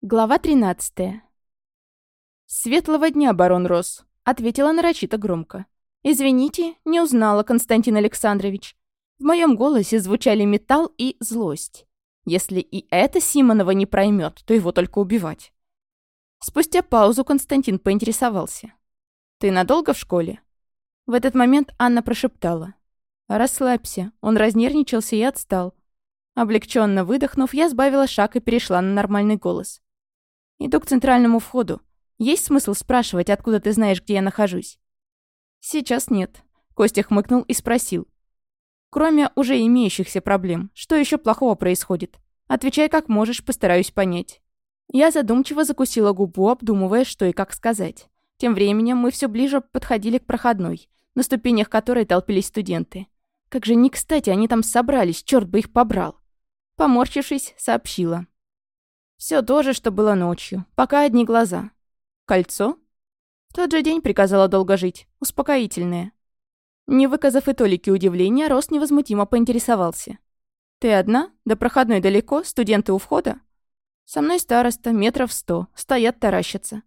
Глава 13. «Светлого дня, барон Росс», — ответила нарочито громко. «Извините, не узнала, Константин Александрович. В моем голосе звучали металл и злость. Если и это Симонова не проймет, то его только убивать». Спустя паузу Константин поинтересовался. «Ты надолго в школе?» В этот момент Анна прошептала. «Расслабься». Он разнервничался и отстал. Облегченно выдохнув, я сбавила шаг и перешла на нормальный голос. Иду к центральному входу. Есть смысл спрашивать, откуда ты знаешь, где я нахожусь? Сейчас нет. Костя хмыкнул и спросил. Кроме уже имеющихся проблем, что еще плохого происходит? Отвечай как можешь, постараюсь понять. Я задумчиво закусила губу, обдумывая, что и как сказать. Тем временем мы все ближе подходили к проходной, на ступенях которой толпились студенты. Как же не кстати они там собрались, черт бы их побрал. Поморщившись, сообщила. Все то же, что было ночью. Пока одни глаза. Кольцо? В тот же день приказала долго жить. Успокоительное. Не выказав и толики удивления, Рост невозмутимо поинтересовался. «Ты одна? До проходной далеко? Студенты у входа?» «Со мной староста, метров сто. Стоят, таращатся».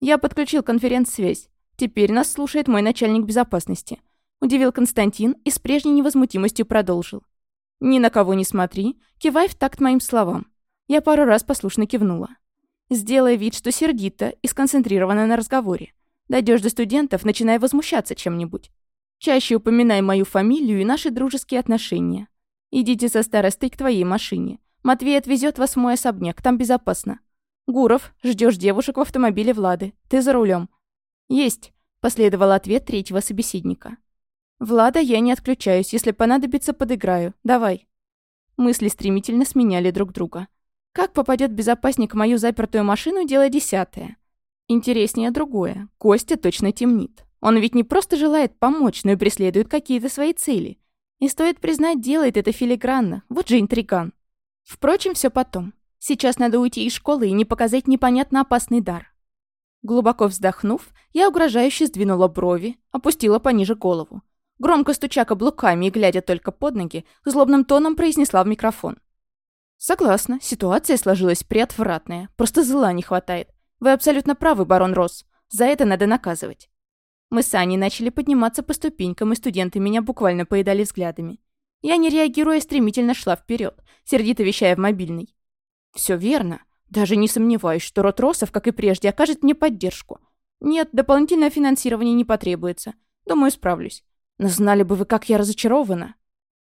«Я подключил конференц-связь. Теперь нас слушает мой начальник безопасности». Удивил Константин и с прежней невозмутимостью продолжил. «Ни на кого не смотри, кивай в такт моим словам. Я пару раз послушно кивнула. Сделай вид, что сердито и сконцентрирована на разговоре. Дойдешь до студентов, начинай возмущаться чем-нибудь. Чаще упоминай мою фамилию и наши дружеские отношения. Идите со старостой к твоей машине. Матвей отвезет вас в мой особняк, там безопасно. Гуров, ждешь девушек в автомобиле Влады. Ты за рулем. Есть, последовал ответ третьего собеседника. Влада, я не отключаюсь, если понадобится, подыграю. Давай. Мысли стремительно сменяли друг друга. Как попадет безопасник в мою запертую машину, дело десятое. Интереснее другое. Костя точно темнит. Он ведь не просто желает помочь, но и преследует какие-то свои цели. И стоит признать, делает это филигранно. Вот же интриган. Впрочем, все потом. Сейчас надо уйти из школы и не показать непонятно опасный дар. Глубоко вздохнув, я угрожающе сдвинула брови, опустила пониже голову. Громко стуча каблуками и глядя только под ноги, злобным тоном произнесла в микрофон. «Согласна, ситуация сложилась приотвратная. Просто зла не хватает. Вы абсолютно правы, барон Росс. За это надо наказывать». Мы с Аней начали подниматься по ступенькам, и студенты меня буквально поедали взглядами. Я, не реагируя, стремительно шла вперед, сердито вещая в мобильный. Все верно. Даже не сомневаюсь, что род Россов, как и прежде, окажет мне поддержку. Нет, дополнительное финансирование не потребуется. Думаю, справлюсь. Но знали бы вы, как я разочарована.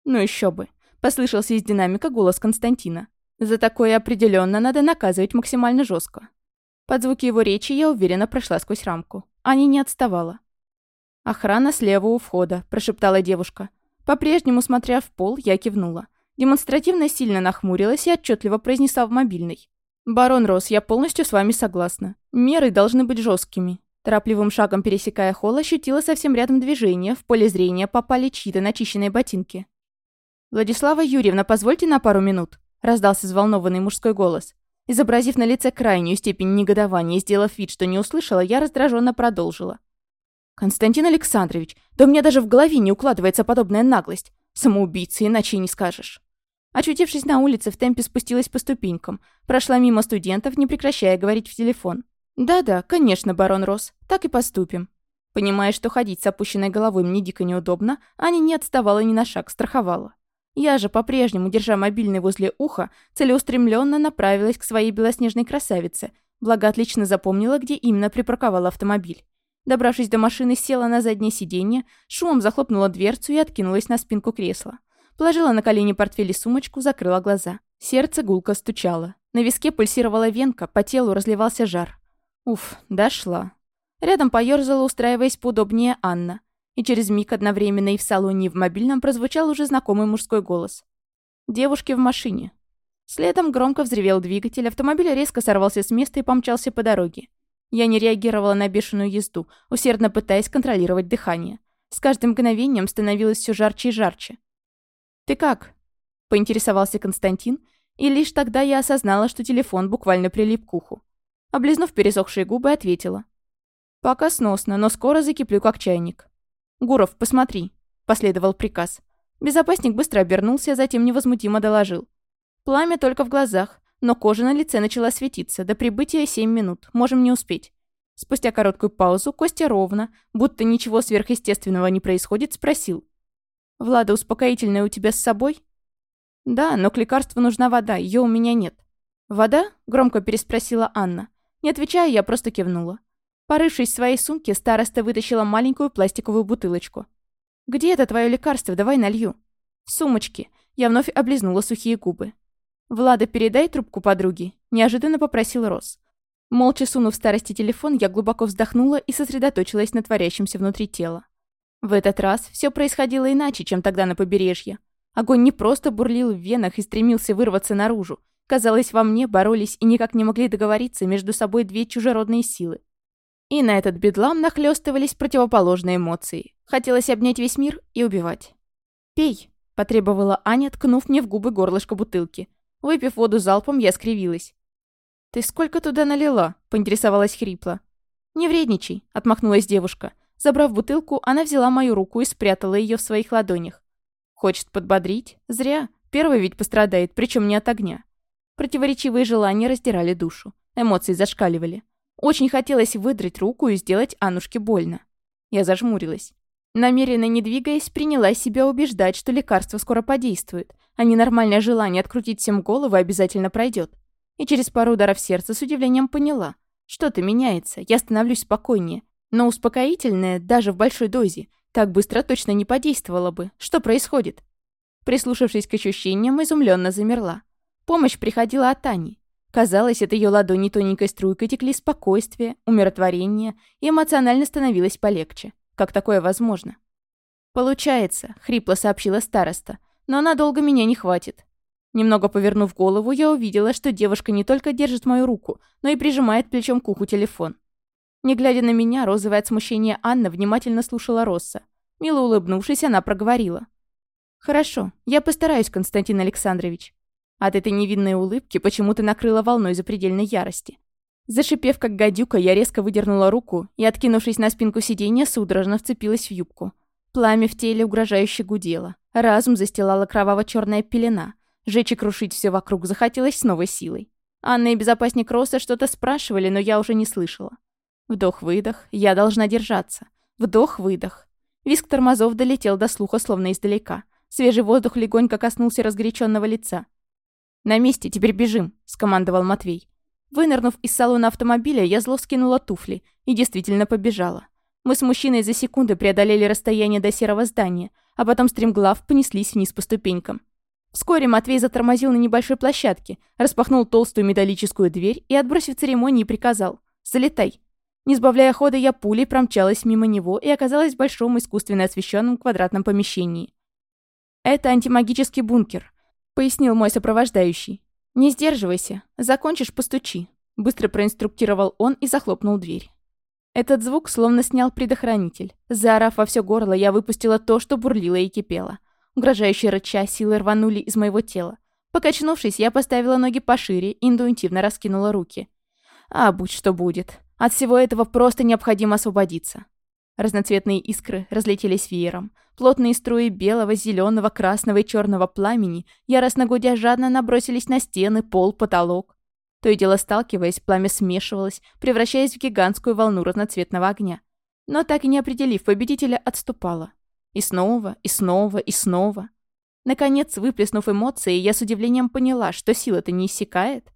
Ну еще бы. Послышался из динамика голос Константина. За такое определенно надо наказывать максимально жестко. Под звуки его речи я уверенно прошла сквозь рамку. Аня не отставала. «Охрана слева у входа», – прошептала девушка. По-прежнему, смотря в пол, я кивнула. Демонстративно сильно нахмурилась и отчетливо произнесла в мобильный. «Барон Рос, я полностью с вами согласна. Меры должны быть жесткими. Торопливым шагом пересекая холл, ощутила совсем рядом движение, в поле зрения попали чьи-то начищенные ботинки. «Владислава Юрьевна, позвольте на пару минут», — раздался взволнованный мужской голос. Изобразив на лице крайнюю степень негодования и сделав вид, что не услышала, я раздраженно продолжила. «Константин Александрович, да у меня даже в голове не укладывается подобная наглость. Самоубийца, иначе и не скажешь». Очутившись на улице, в темпе спустилась по ступенькам, прошла мимо студентов, не прекращая говорить в телефон. «Да-да, конечно, барон Рос, так и поступим». Понимая, что ходить с опущенной головой мне дико неудобно, Аня не отставала ни на шаг, страховала. Я же, по-прежнему, держа мобильный возле уха, целеустремленно направилась к своей белоснежной красавице, благо отлично запомнила, где именно припарковала автомобиль. Добравшись до машины, села на заднее сиденье, шумом захлопнула дверцу и откинулась на спинку кресла. Положила на колени портфель и сумочку, закрыла глаза. Сердце гулко стучало. На виске пульсировала венка, по телу разливался жар. Уф, дошла. Рядом поёрзала, устраиваясь поудобнее Анна и через миг одновременно и в салоне, и в мобильном прозвучал уже знакомый мужской голос. «Девушки в машине». Следом громко взревел двигатель, автомобиль резко сорвался с места и помчался по дороге. Я не реагировала на бешеную езду, усердно пытаясь контролировать дыхание. С каждым мгновением становилось все жарче и жарче. «Ты как?» – поинтересовался Константин, и лишь тогда я осознала, что телефон буквально прилип к уху. Облизнув пересохшие губы, ответила. «Пока сносно, но скоро закиплю как чайник». «Гуров, посмотри», — последовал приказ. Безопасник быстро обернулся, а затем невозмутимо доложил. «Пламя только в глазах. но кожа на лице начала светиться. До прибытия семь минут. Можем не успеть. Спустя короткую паузу Костя ровно, будто ничего сверхъестественного не происходит, спросил. «Влада, успокоительное у тебя с собой?» «Да, но к лекарству нужна вода, ее у меня нет». «Вода?» — громко переспросила Анна. Не отвечая, я просто кивнула. Порывшись в своей сумке, староста вытащила маленькую пластиковую бутылочку. «Где это твое лекарство? Давай налью». «В сумочке». Я вновь облизнула сухие губы. «Влада, передай трубку подруге», — неожиданно попросил Рос. Молча сунув старости телефон, я глубоко вздохнула и сосредоточилась на творящемся внутри тела. В этот раз все происходило иначе, чем тогда на побережье. Огонь не просто бурлил в венах и стремился вырваться наружу. Казалось, во мне боролись и никак не могли договориться между собой две чужеродные силы. И на этот бедлам нахлёстывались противоположные эмоции. Хотелось обнять весь мир и убивать. «Пей», — потребовала Аня, ткнув мне в губы горлышко бутылки. Выпив воду залпом, я скривилась. «Ты сколько туда налила?» — поинтересовалась хрипло. «Не вредничай», — отмахнулась девушка. Забрав бутылку, она взяла мою руку и спрятала ее в своих ладонях. Хочет подбодрить? Зря. Первый ведь пострадает, причем не от огня. Противоречивые желания раздирали душу. Эмоции зашкаливали. Очень хотелось выдрать руку и сделать Анушке больно. Я зажмурилась. Намеренно не двигаясь, принялась себя убеждать, что лекарство скоро подействует, а ненормальное желание открутить всем голову обязательно пройдет. И через пару ударов сердца с удивлением поняла. Что-то меняется, я становлюсь спокойнее. Но успокоительное, даже в большой дозе, так быстро точно не подействовало бы. Что происходит? Прислушавшись к ощущениям, изумленно замерла. Помощь приходила от Ани. Казалось, от ее ладони тоненькой струйкой текли спокойствие, умиротворение, и эмоционально становилось полегче. Как такое возможно? «Получается», — хрипло сообщила староста, «но надолго меня не хватит». Немного повернув голову, я увидела, что девушка не только держит мою руку, но и прижимает плечом к уху телефон. Не глядя на меня, розовое от смущения Анна внимательно слушала Росса. Мило улыбнувшись, она проговорила. «Хорошо, я постараюсь, Константин Александрович». От этой невинной улыбки почему-то накрыла волной запредельной ярости. Зашипев как гадюка, я резко выдернула руку и, откинувшись на спинку сиденья, судорожно вцепилась в юбку. Пламя в теле угрожающе гудело. Разум застилала кроваво-черная пелена. Жечь и крушить все вокруг захотелось с новой силой. Анна и безопасник Роса что-то спрашивали, но я уже не слышала. Вдох-выдох, я должна держаться. Вдох-выдох. Виск тормозов долетел до слуха, словно издалека. Свежий воздух легонько коснулся разгоряченного лица. «На месте, теперь бежим», — скомандовал Матвей. Вынырнув из салона автомобиля, я зло скинула туфли и действительно побежала. Мы с мужчиной за секунды преодолели расстояние до серого здания, а потом стремглав понеслись вниз по ступенькам. Вскоре Матвей затормозил на небольшой площадке, распахнул толстую металлическую дверь и, отбросив церемонии, приказал «Залетай». Не сбавляя хода, я пулей промчалась мимо него и оказалась в большом искусственно освещенном квадратном помещении. «Это антимагический бункер», — пояснил мой сопровождающий. «Не сдерживайся. Закончишь, постучи», — быстро проинструктировал он и захлопнул дверь. Этот звук словно снял предохранитель. Заорав во все горло, я выпустила то, что бурлило и кипело. Угрожающие рыча силы рванули из моего тела. Покачнувшись, я поставила ноги пошире и интуитивно раскинула руки. А будь что будет. От всего этого просто необходимо освободиться. Разноцветные искры разлетелись веером. Плотные струи белого, зеленого, красного и черного пламени, яростно гудя жадно, набросились на стены, пол, потолок. То и дело сталкиваясь, пламя смешивалось, превращаясь в гигантскую волну разноцветного огня. Но так и не определив победителя, отступало. И снова, и снова, и снова. Наконец, выплеснув эмоции, я с удивлением поняла, что сила-то не иссякает.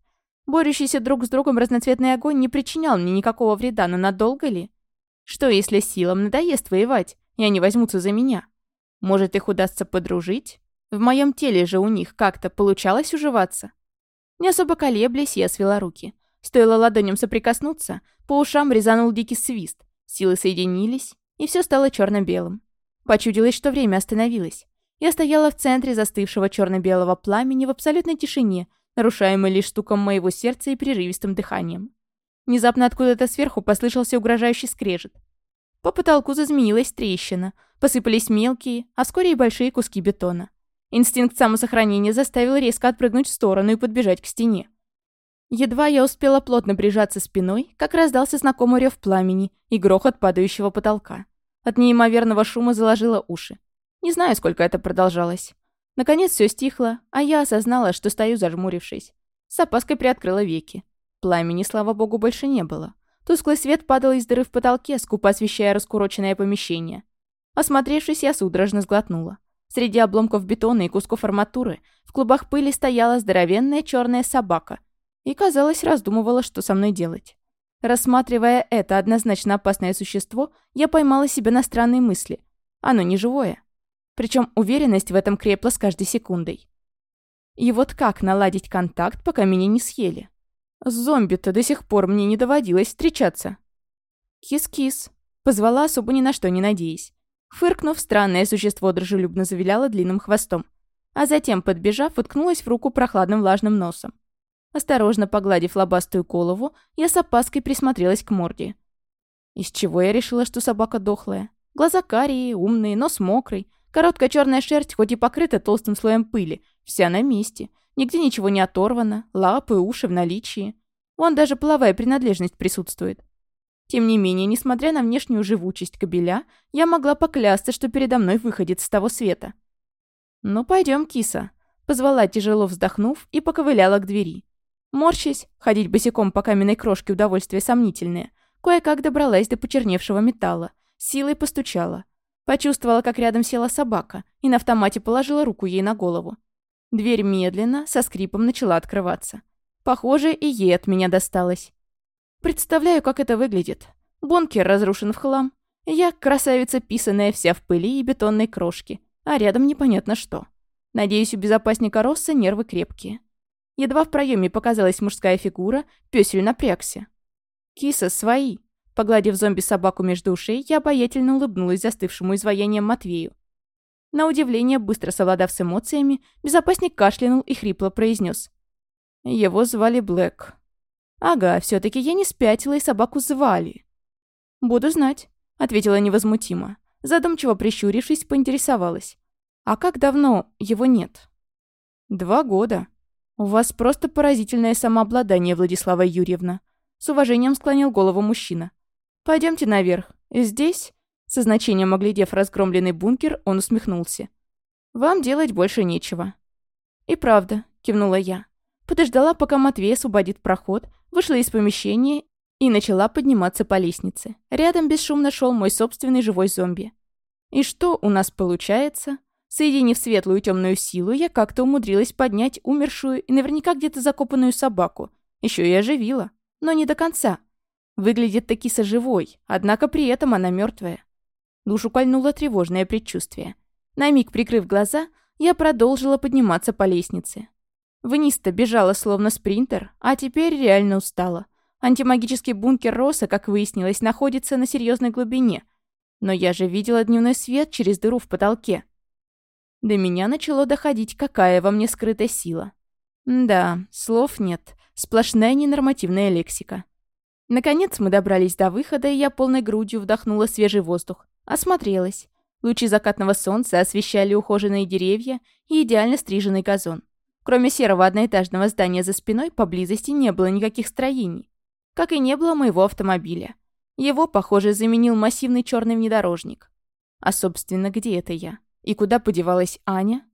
Борющийся друг с другом разноцветный огонь не причинял мне никакого вреда, но надолго ли? Что, если силам надоест воевать, и они возьмутся за меня? Может, их удастся подружить? В моем теле же у них как-то получалось уживаться. Не особо колеблясь, я свела руки. Стоило ладоням соприкоснуться, по ушам резанул дикий свист. Силы соединились, и все стало черно белым Почудилось, что время остановилось. Я стояла в центре застывшего черно белого пламени в абсолютной тишине, нарушаемой лишь стуком моего сердца и прерывистым дыханием. Внезапно откуда-то сверху послышался угрожающий скрежет. По потолку зазменилась трещина, посыпались мелкие, а вскоре и большие куски бетона. Инстинкт самосохранения заставил резко отпрыгнуть в сторону и подбежать к стене. Едва я успела плотно прижаться спиной, как раздался знакомый рев пламени и грохот падающего потолка. От неимоверного шума заложило уши. Не знаю, сколько это продолжалось. Наконец все стихло, а я осознала, что стою зажмурившись. С опаской приоткрыла веки. Пламени, слава богу, больше не было. Тусклый свет падал из дыры в потолке, скупо освещая раскуроченное помещение. Осмотревшись, я судорожно сглотнула. Среди обломков бетона и кусков арматуры в клубах пыли стояла здоровенная черная собака и, казалось, раздумывала, что со мной делать. Рассматривая это однозначно опасное существо, я поймала себя на странные мысли. Оно не живое. Причем уверенность в этом крепла с каждой секундой. И вот как наладить контакт, пока меня не съели? С зомби-то до сих пор мне не доводилось встречаться. «Кис-кис», — позвала особо ни на что не надеясь. Фыркнув, странное существо дружелюбно завиляло длинным хвостом, а затем, подбежав, уткнулась в руку прохладным влажным носом. Осторожно погладив лобастую голову, я с опаской присмотрелась к морде. Из чего я решила, что собака дохлая? Глаза карие, умные, нос мокрый, короткая черная шерсть, хоть и покрыта толстым слоем пыли, вся на месте. Нигде ничего не оторвано, лапы, уши в наличии. Вон даже половая принадлежность присутствует. Тем не менее, несмотря на внешнюю живучесть кобеля, я могла поклясться, что передо мной выходит с того света. «Ну, пойдем, киса», — позвала, тяжело вздохнув, и поковыляла к двери. Морщись, ходить босиком по каменной крошке удовольствие сомнительное, кое-как добралась до почерневшего металла, силой постучала. Почувствовала, как рядом села собака, и на автомате положила руку ей на голову. Дверь медленно, со скрипом начала открываться. Похоже, и ей от меня досталось. Представляю, как это выглядит. Бункер разрушен в хлам. Я красавица, писаная вся в пыли и бетонной крошке, а рядом непонятно что. Надеюсь, у безопасника Росса нервы крепкие. Едва в проеме показалась мужская фигура, пёсель напрягся. «Киса, свои!» Погладив зомби-собаку между ушей, я обаятельно улыбнулась застывшему изваянием Матвею. На удивление, быстро совладав с эмоциями, безопасник кашлянул и хрипло произнес: «Его звали Блэк. «Ага, все таки я не спятила, и собаку звали». «Буду знать», — ответила невозмутимо. Задумчиво прищурившись, поинтересовалась. «А как давно его нет?» «Два года. У вас просто поразительное самообладание, Владислава Юрьевна». С уважением склонил голову мужчина. Пойдемте наверх. Здесь...» Со значением оглядев разгромленный бункер, он усмехнулся. «Вам делать больше нечего». «И правда», — кивнула я. Подождала, пока Матвей освободит проход, вышла из помещения и начала подниматься по лестнице. Рядом бесшумно шел мой собственный живой зомби. И что у нас получается? Соединив светлую и темную силу, я как-то умудрилась поднять умершую и наверняка где-то закопанную собаку. Еще и оживила. Но не до конца. Выглядит таки соживой, однако при этом она мертвая. Душу кольнуло тревожное предчувствие. На миг прикрыв глаза, я продолжила подниматься по лестнице. Вниз-то бежала словно спринтер, а теперь реально устала. Антимагический бункер Роса, как выяснилось, находится на серьезной глубине. Но я же видела дневной свет через дыру в потолке. До меня начало доходить, какая во мне скрыта сила. Да, слов нет, сплошная ненормативная лексика. Наконец мы добрались до выхода, и я полной грудью вдохнула свежий воздух. Осмотрелась. Лучи закатного солнца освещали ухоженные деревья и идеально стриженный газон. Кроме серого одноэтажного здания за спиной, поблизости не было никаких строений. Как и не было моего автомобиля. Его, похоже, заменил массивный черный внедорожник. А, собственно, где это я? И куда подевалась Аня?